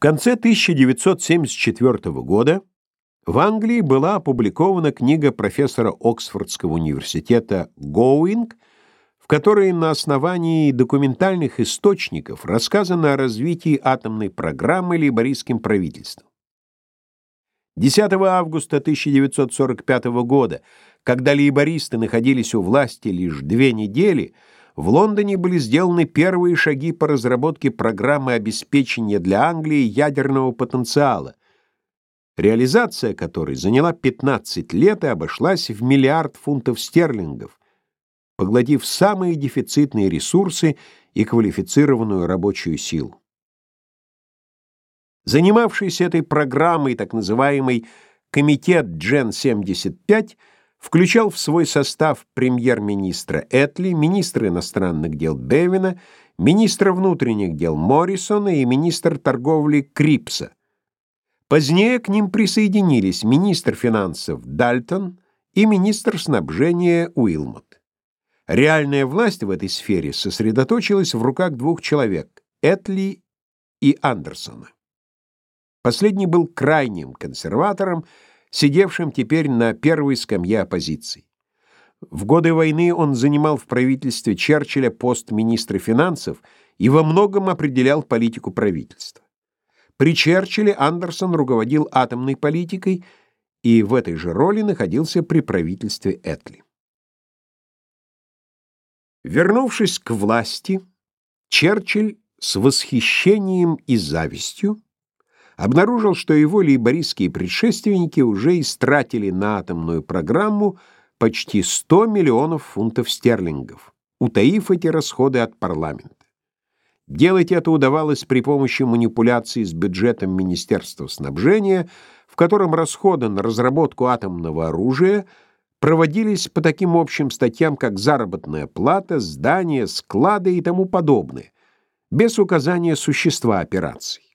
конце 1974 года в Англии была опубликована книга профессора Оксфордского университета Гоуинг, в которой на основании документальных источников рассказано о развитии атомной программы лейбористским правительством. 10 августа 1945 года, когда лейбористы находились у власти лишь две недели, в Лондоне были сделаны первые шаги по разработке программы обеспечения для Англии ядерного потенциала, реализация которой заняла 15 лет и обошлась в миллиард фунтов стерлингов, поглотив самые дефицитные ресурсы и квалифицированную рабочую силу. Занимавшийся этой программой так называемый комитет Джен-75 включал в свой состав премьер-министра Этли, министра иностранных дел Бевина, министра внутренних дел Моррисона и министра торговли Крипса. Позднее к ним присоединились министр финансов Дальтон и министр снабжения Уилмот. Реальная власть в этой сфере сосредоточилась в руках двух человек — Этли и Андерсона. Последний был крайним консерватором, сидевшим теперь на первой скамье оппозиции. В годы войны он занимал в правительстве Черчилля пост министра финансов и во многом определял политику правительства. При Черчилле Андерсон руководил атомной политикой и в этой же роли находился при правительстве Этли. Вернувшись к власти, Черчилль с восхищением и завистью обнаружил, что его лейбористские предшественники уже истратили на атомную программу почти 100 миллионов фунтов стерлингов, утаив эти расходы от парламента. Делать это удавалось при помощи манипуляций с бюджетом Министерства снабжения, в котором расходы на разработку атомного оружия проводились по таким общим статьям, как заработная плата, здания, склады и тому подобное, без указания существа операций.